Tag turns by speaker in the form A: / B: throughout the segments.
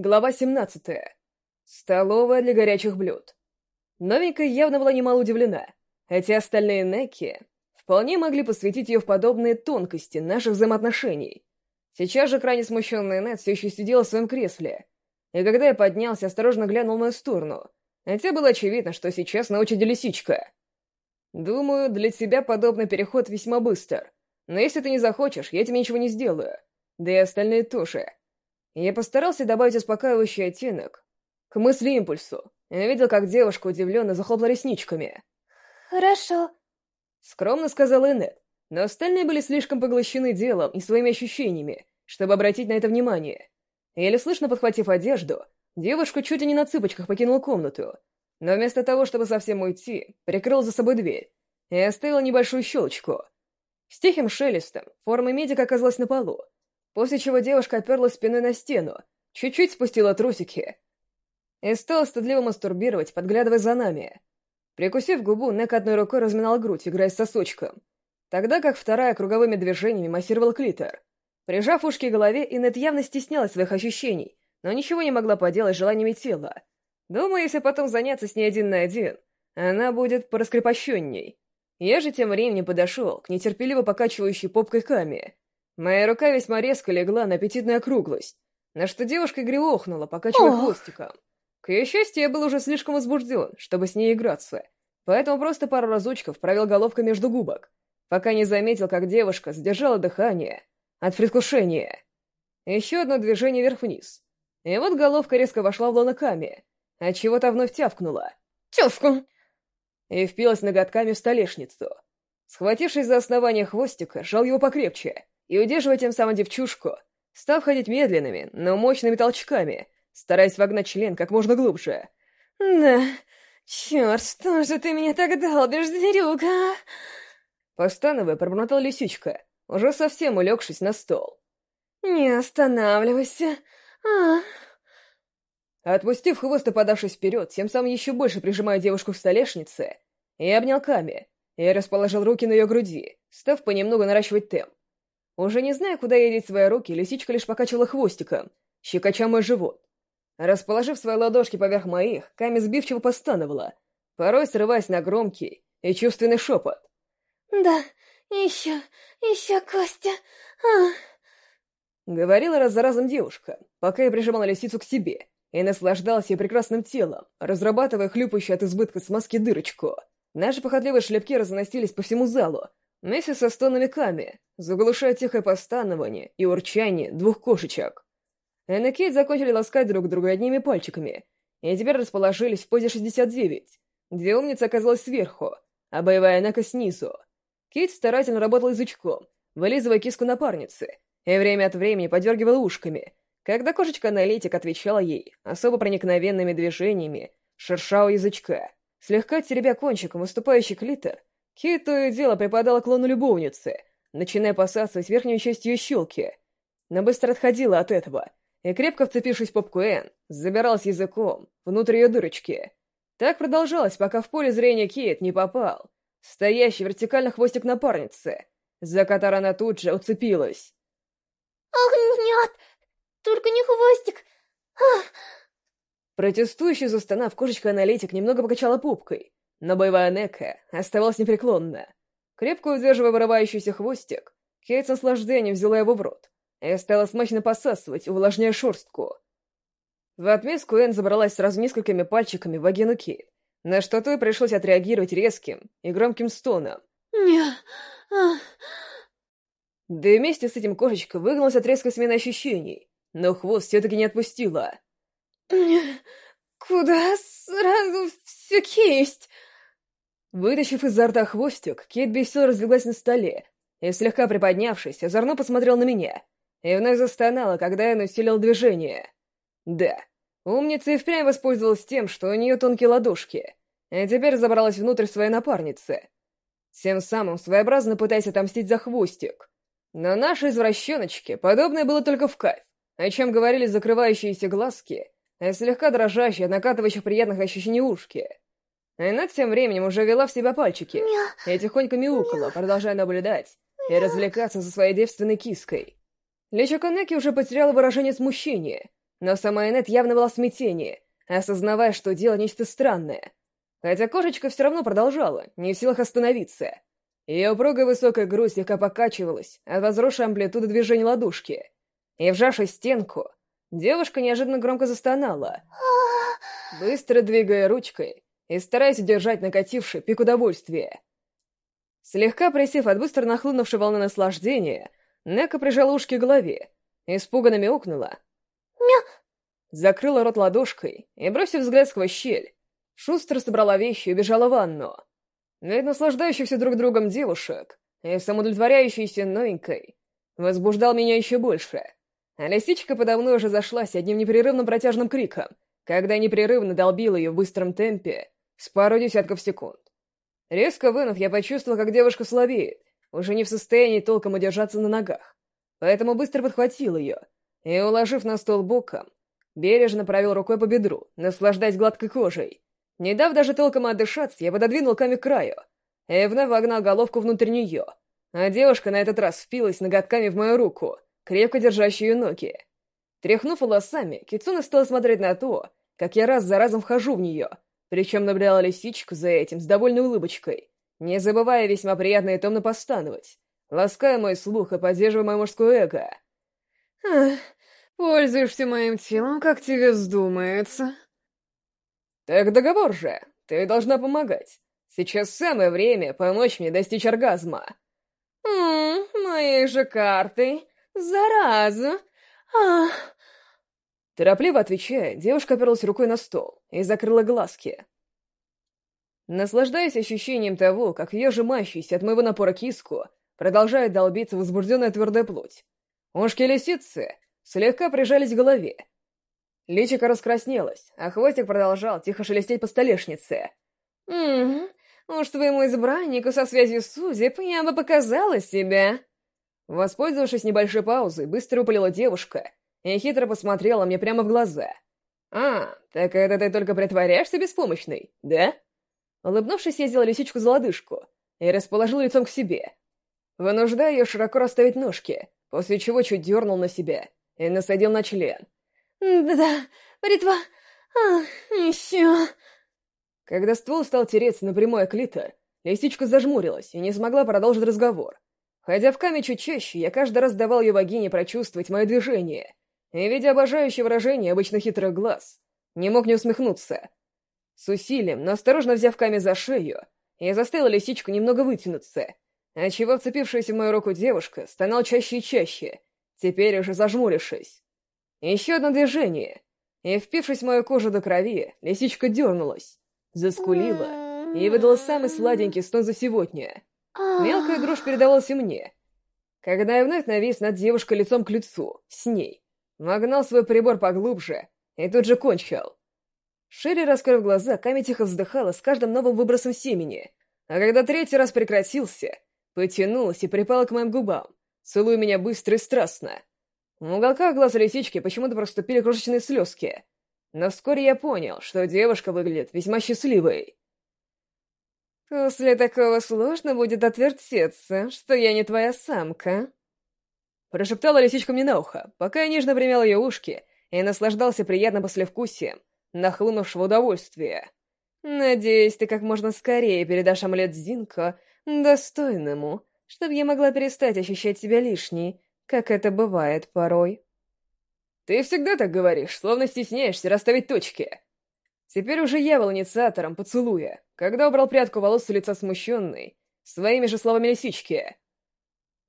A: Глава 17. Столовая для горячих блюд. Новенькая явно была немало удивлена, хотя остальные Неки вполне могли посвятить ее в подобные тонкости наших взаимоотношений. Сейчас же крайне смущенная Нет все еще сидела в своем кресле, и когда я поднялся, осторожно глянул в мою сторону, хотя было очевидно, что сейчас на очереди лисичка. Думаю, для тебя подобный переход весьма быстр, но если ты не захочешь, я тебе ничего не сделаю, да и остальные тоже. Я постарался добавить успокаивающий оттенок к мысли-импульсу. Я видел, как девушка удивленно захлопала ресничками.
B: «Хорошо», —
A: скромно сказала Энет, но остальные были слишком поглощены делом и своими ощущениями, чтобы обратить на это внимание. Еле слышно подхватив одежду, девушка чуть ли не на цыпочках покинула комнату, но вместо того, чтобы совсем уйти, прикрыл за собой дверь и оставила небольшую щелочку. С тихим шелестом форма медика оказалась на полу, после чего девушка оперлась спиной на стену, чуть-чуть спустила трусики и стала стыдливо мастурбировать, подглядывая за нами. Прикусив губу, Нек одной рукой разминал грудь, играя с сосочком, тогда как вторая круговыми движениями массировал клитор. Прижав ушки к голове, Инет явно стеснялась своих ощущений, но ничего не могла поделать с желаниями тела. Думаю, если потом заняться с ней один на один, она будет пораскрепощенней. Я же тем временем подошел к нетерпеливо покачивающей попкой Каме Моя рука весьма резко легла на аппетитную округлость, на что девушка игриво охнула, покачивая Ох. хвостиком. К ее счастью, я был уже слишком возбужден, чтобы с ней играться, поэтому просто пару разочков провел головкой между губок, пока не заметил, как девушка задержала дыхание от предвкушения. Еще одно движение вверх-вниз. И вот головка резко вошла в лоно Ками, отчего-то вновь тявкнула. «Тявку!» И впилась ноготками в столешницу. Схватившись за основание хвостика, сжал его покрепче — и удерживая тем самым девчушку, став ходить медленными, но мощными толчками, стараясь вогнать член как можно глубже.
B: «Да, черт, что же ты меня так долбишь, зверюга?»
A: Постановая, пробормотал лисичка, уже совсем улегшись на стол.
B: «Не останавливайся, а...»
A: Отпустив хвост и подавшись вперед, тем самым еще больше прижимая девушку к столешнице, я обнял Ками и расположил руки на ее груди, став понемногу наращивать темп. Уже не зная, куда едеть свои руки, лисичка лишь покачивала хвостиком, щекоча мой живот. Расположив свои ладошки поверх моих, Ками сбивчиво постановала, порой срываясь на громкий и чувственный шепот.
B: «Да, еще, еще, Костя, а...»
A: Говорила раз за разом девушка, пока я прижимала лисицу к себе и наслаждался ее прекрасным телом, разрабатывая хлюпающую от избытка смазки дырочку. Наши похотливые шлепки разносились по всему залу, вместе со стонами Ками, заглушая тихое постанование и урчание двух кошечек. Энн и Кейт закончили ласкать друг друга одними пальчиками, и теперь расположились в позе 69, где умница оказалась сверху, а боевая Нека снизу. Кейт старательно работал язычком, вылизывая киску напарницы, и время от времени подергивала ушками, когда кошечка-аналитик отвечала ей особо проникновенными движениями шершавого язычка. Слегка теребя кончиком выступающий клитор, Кейт то и дело припадала к лону любовницы, начиная посасывать верхнюю часть ее щелки. Но быстро отходила от этого, и, крепко вцепившись в попку Энн, забиралась языком внутрь ее дырочки. Так продолжалось, пока в поле зрения Кейт не попал стоящий вертикально хвостик напарницы, за который она тут же уцепилась.
B: «Ах, нет! Только не хвостик! Ах!»
A: Протестующий застонав, кошечка-аналитик немного покачала пупкой, но боевая Нека оставалась непреклонна. Крепко удерживая вырывающийся хвостик, Кейт с наслаждением взяла его в рот и стала смачно посасывать, увлажняя шерстку. В отместку Энн забралась сразу несколькими пальчиками в вагину Кейт, на что той пришлось отреагировать резким и громким стоном.
B: «Не...
A: Да и вместе с этим кошечка выгнулась от резкой смены ощущений, но хвост все-таки не отпустила.
B: «Куда сразу все кисть?»
A: Вытащив изо рта хвостик, Кейт без сил разлеглась на столе и, слегка приподнявшись, озорно посмотрел на меня и вновь застонала, когда я усилил движение. Да, умница и впрямь воспользовалась тем, что у нее тонкие ладошки, и теперь забралась внутрь своей напарницы, тем самым своеобразно пытаясь отомстить за хвостик. Но нашей извращеночке подобное было только в кайф, о чем говорили закрывающиеся глазки и слегка дрожащие от накатывающих приятных ощущений ушки. Эннет тем временем уже вела в себя пальчики и тихонько мяукала, продолжая наблюдать и развлекаться со своей девственной киской. Личико Неки уже потеряло выражение смущения, но сама Энет явно была в смятении, осознавая, что дело нечто странное. Хотя кошечка все равно продолжала, не в силах остановиться. Ее упругая высокая грудь слегка покачивалась от возросшей амплитуды движения ладушки. И, вжавшись в стенку, девушка неожиданно громко застонала, быстро двигая ручкой и стараясь удержать накативший пик удовольствия. Слегка присев от быстро нахлынувшей волны наслаждения, Нека прижала ушки к голове, испуганно мяукнула.
B: Мя!
A: Закрыла рот ладошкой и, бросив взгляд сквозь щель, шустро собрала вещи и убежала в ванну. Вид наслаждающихся друг другом девушек и самоудовлетворяющейся новенькой возбуждал меня еще больше. А лисичка подо мной уже зашлась одним непрерывным протяжным криком, когда непрерывно долбила ее в быстром темпе с пару десятков секунд. Резко вынув, я почувствовал, как девушка слабеет, уже не в состоянии толком удержаться на ногах. Поэтому быстро подхватил ее и, уложив на стол боком, бережно провел рукой по бедру, наслаждаясь гладкой кожей. Не дав даже толком отдышаться, я пододвинул камень к краю и вновь вогнал головку внутрь нее, а девушка на этот раз впилась ноготками в мою руку, крепко держащую ноги. Тряхнув волосами, Кицуна стала смотреть на то, как я раз за разом вхожу в нее, причем наблюдала лисичку за этим с довольной улыбочкой, не забывая весьма приятно и томно постановать, лаская мой слух и поддерживая мое мужское эго.
B: Ах, пользуешься моим телом, как тебе вздумается.
A: Так договор же, ты должна помогать. Сейчас самое время помочь мне достичь оргазма.
B: Ммм, моей же картой. Зараза. Ах.
A: Торопливо отвечая, девушка оперлась рукой на стол и закрыла глазки. Наслаждаясь ощущением того, как ее сжимающийся от моего напора киску продолжает долбиться возбужденная твердая плоть. Ушки лисицы слегка прижались к голове. Личико раскраснелось, а хвостик продолжал тихо шелестеть по столешнице.
B: «Угу, уж твоему избраннику со связью судеб я бы показала себя».
A: Воспользовавшись небольшой паузой, быстро упалила девушка и хитро посмотрела мне прямо в глаза. «А, так это ты только притворяешься беспомощной, да?» Улыбнувшись, я сделал лисичку за лодыжку и расположил лицом к себе, вынуждая ее широко расставить ножки, после чего чуть дернул на себя и насадил на член.
B: «Да-да, притва... А, еще...»
A: Когда ствол стал тереться на прямое клитор, лисичка зажмурилась и не смогла продолжить разговор. Ходя в каме чуть чаще, я каждый раз давал ее вагине прочувствовать мое движение, и, видя обожающее выражение обычно хитрых глаз, не мог не усмехнуться. С усилием, но осторожно взяв Ками за шею, я заставил лисичку немного вытянуться, отчего вцепившаяся в мою руку девушка стонал чаще и чаще, теперь уже зажмурившись. Еще одно движение, и, впившись в мою кожу до крови, лисичка дернулась, заскулила и выдала самый сладенький стон за сегодня. Мелкая дрожь передавалась и мне. Когда я вновь навис над девушкой лицом к лицу, с ней, Вогнал свой прибор поглубже и тут же кончил. Шире раскрыв глаза, Ками тихо вздыхала с каждым новым выбросом семени, а когда третий раз прекратился, потянулась и припала к моим губам, целуя меня быстро и страстно. В уголках глаз лисички почему-то проступили крошечные слезки, но вскоре я понял, что девушка выглядит весьма счастливой.
B: «После такого сложно будет отвертеться, что я не твоя самка»,
A: Прошептала лисичка мне на ухо, пока я нежно примял ее ушки и наслаждался приятным послевкусием, нахлынувшего удовольствия.
B: «Надеюсь, ты как можно скорее передашь омлет Зинко достойному, чтобы я могла перестать ощущать себя лишней, как это бывает порой».
A: «Ты всегда так говоришь, словно стесняешься расставить точки». Теперь уже я был инициатором поцелуя, когда убрал прядку волос с лица смущенной, своими же словами лисички.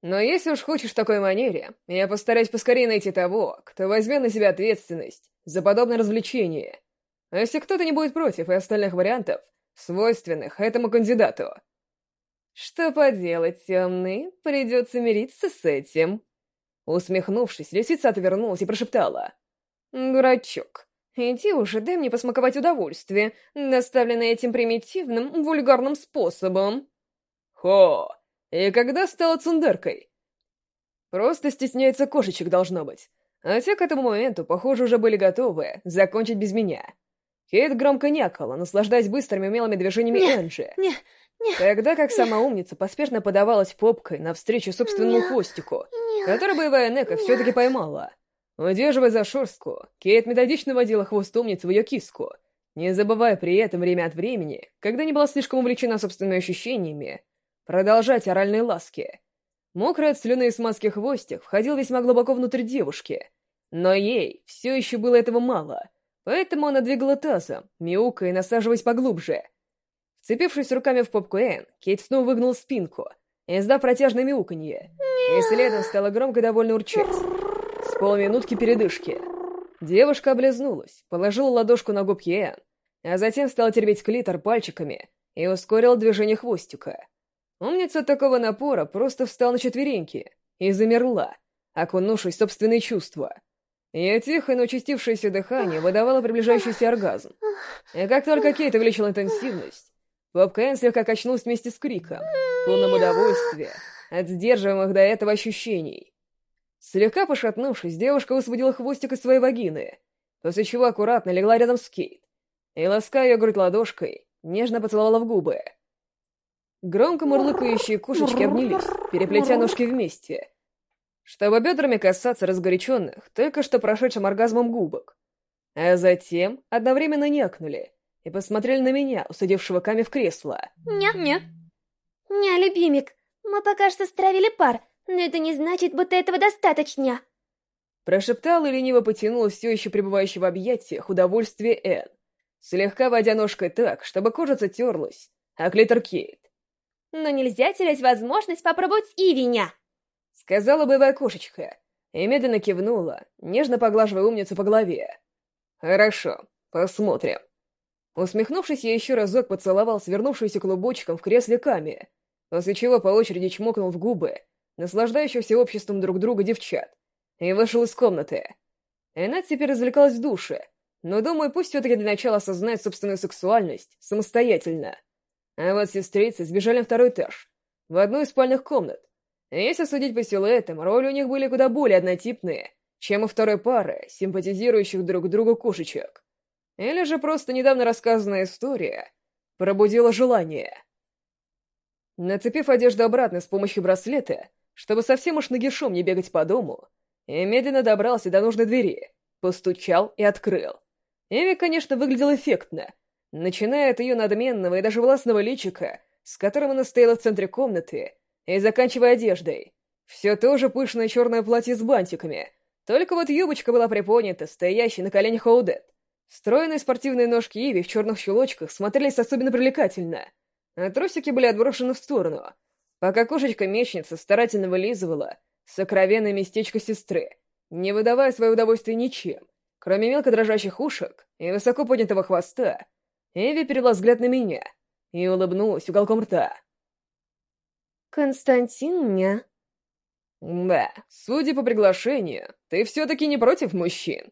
A: Но если уж хочешь в такой манере, я постараюсь поскорее найти того, кто возьмет на себя ответственность за подобное развлечение. А если кто-то не будет против и остальных вариантов, свойственных этому кандидату.
B: Что поделать, темный, придется мириться с этим.
A: Усмехнувшись, лисица отвернулась и прошептала.
B: «Дурачок, иди уже, дай мне посмаковать удовольствие, доставленное этим примитивным, вульгарным способом».
A: «Хо!» И когда стала цундеркой? Просто стесняется кошечек, должно быть. А те к этому моменту, похоже, уже были готовы закончить без меня. Кейт громко някала, наслаждаясь быстрыми умелыми движениями
B: не,
A: Энджи.
B: Не, не,
A: Тогда как сама умница поспешно подавалась попкой навстречу собственному
B: не,
A: хвостику,
B: не,
A: который боевая Нека все-таки поймала. Удерживая за шерстку, Кейт методично водила хвост умницы в ее киску, не забывая при этом время от времени, когда не была слишком увлечена собственными ощущениями, продолжать оральные ласки. Мокрый от слюны и смазки хвостик входил весьма глубоко внутрь девушки, но ей все еще было этого мало, поэтому она двигала тазом, мяукая и насаживаясь поглубже. Вцепившись руками в попку Энн, Кейт снова выгнул спинку, издав протяжное мяуканье, и следом стала громко довольно урчать. С полминутки передышки. Девушка облизнулась, положила ладошку на губки Энн, а затем стала теребить клитор пальчиками и ускорила движение хвостика. Умница от такого напора просто встала на четвереньки и замерла, окунувшись в собственные чувства. Ее тихое, но участившееся дыхание выдавало приближающийся оргазм. И как только Кейт увеличила интенсивность, Поп Кэн слегка качнулась вместе с криком, полным удовольствия от сдерживаемых до этого ощущений. Слегка пошатнувшись, девушка высвободила хвостик из своей вагины, после чего аккуратно легла рядом с Кейт и, лаская ее грудь ладошкой, нежно поцеловала в губы. Громко мурлыкающие кошечки обнялись, переплетя ножки вместе, чтобы бедрами касаться разгоряченных, только что прошедшим оргазмом губок. А затем одновременно някнули и посмотрели на меня, усадившего Ками в кресло.
C: «Ня-ня». «Ня, любимик, мы пока что стравили пар, но это не значит, будто этого достаточно.
A: Прошептал и лениво потянул все еще пребывающего в объятиях удовольствие Энн, слегка водя ножкой так, чтобы кожа затерлась, а клитор Кейт.
C: «Но нельзя терять возможность попробовать Ивиня!»
A: Сказала боевая кошечка и медленно кивнула, нежно поглаживая умницу по голове. «Хорошо, посмотрим». Усмехнувшись, я еще разок поцеловал свернувшуюся клубочком в кресле Ками, после чего по очереди чмокнул в губы наслаждающихся обществом друг друга девчат, и вышел из комнаты. Эннет теперь развлекалась в душе, но, думаю, пусть все-таки для начала осознает собственную сексуальность самостоятельно. А вот сестрицы сбежали на второй этаж, в одну из спальных комнат. Если судить по силуэтам, роли у них были куда более однотипные, чем у второй пары, симпатизирующих друг другу кошечек. Или же просто недавно рассказанная история пробудила желание. Нацепив одежду обратно с помощью браслета, чтобы совсем уж нагишом не бегать по дому, и медленно добрался до нужной двери, постучал и открыл. Эви, конечно, выглядел эффектно, начиная от ее надменного и даже властного личика, с которым она стояла в центре комнаты, и заканчивая одеждой. Все то же пышное черное платье с бантиками, только вот юбочка была приподнята, стоящей на коленях Оудет. Стройные спортивные ножки Иви в черных щелочках смотрелись особенно привлекательно, а трусики были отброшены в сторону — пока кошечка-мечница старательно вылизывала сокровенное местечко сестры, не выдавая свое удовольствие ничем, кроме мелко дрожащих ушек и высоко поднятого хвоста, Эви перевела взгляд на меня и улыбнулась уголком рта.
B: «Константин меня?»
A: «Да, судя по приглашению, ты все-таки не против мужчин?»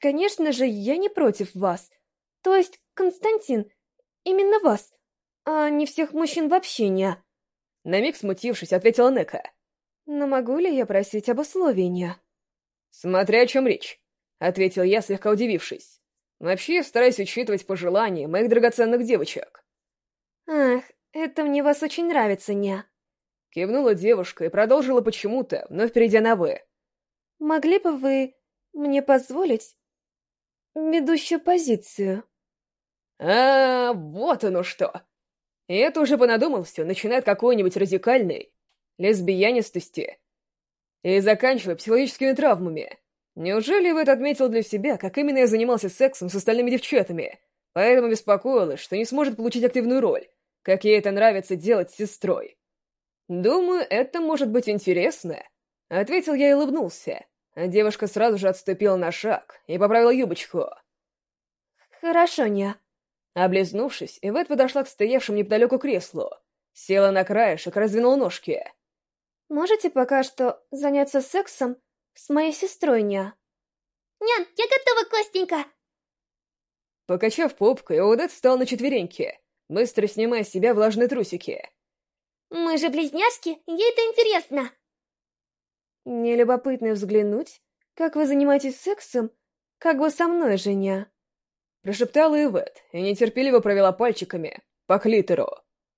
B: «Конечно же, я не против вас. То есть, Константин, именно вас. «А не всех мужчин вообще не...»
A: На миг смутившись, ответила Нека.
B: «Но могу ли я просить об условии?»
A: «Смотря о чем речь», — ответил я, слегка удивившись. «Вообще, я стараюсь учитывать пожелания моих драгоценных девочек».
B: «Ах, это мне вас очень нравится, ня».
A: Кивнула девушка и продолжила почему-то, но впереди на «вы».
B: «Могли бы вы мне позволить ведущую позицию?»
A: «А, вот оно что!» И это уже понадумался, начиная от какой-нибудь радикальной лесбиянистости и заканчивая психологическими травмами. Неужели вы это отметил для себя, как именно я занимался сексом с остальными девчатами, поэтому беспокоилась, что не сможет получить активную роль, как ей это нравится делать с сестрой? Думаю, это может быть интересно, — ответил я и улыбнулся. А девушка сразу же отступила на шаг и поправила юбочку.
B: «Хорошо, Ня.
A: Облизнувшись, Ивет подошла к стоявшему неподалеку креслу. Села на краешек, раздвинула ножки.
B: «Можете пока что заняться сексом с моей сестрой, Ня?»
C: «Нян, я готова, Костенька!»
A: Покачав попкой, Оудет встал на четвереньки, быстро снимая с себя влажные трусики.
C: «Мы же близняшки, ей это интересно!»
B: «Не любопытно взглянуть, как вы занимаетесь сексом, как бы со мной, Женя?»
A: Прошептала Ивет и нетерпеливо провела пальчиками по клитору.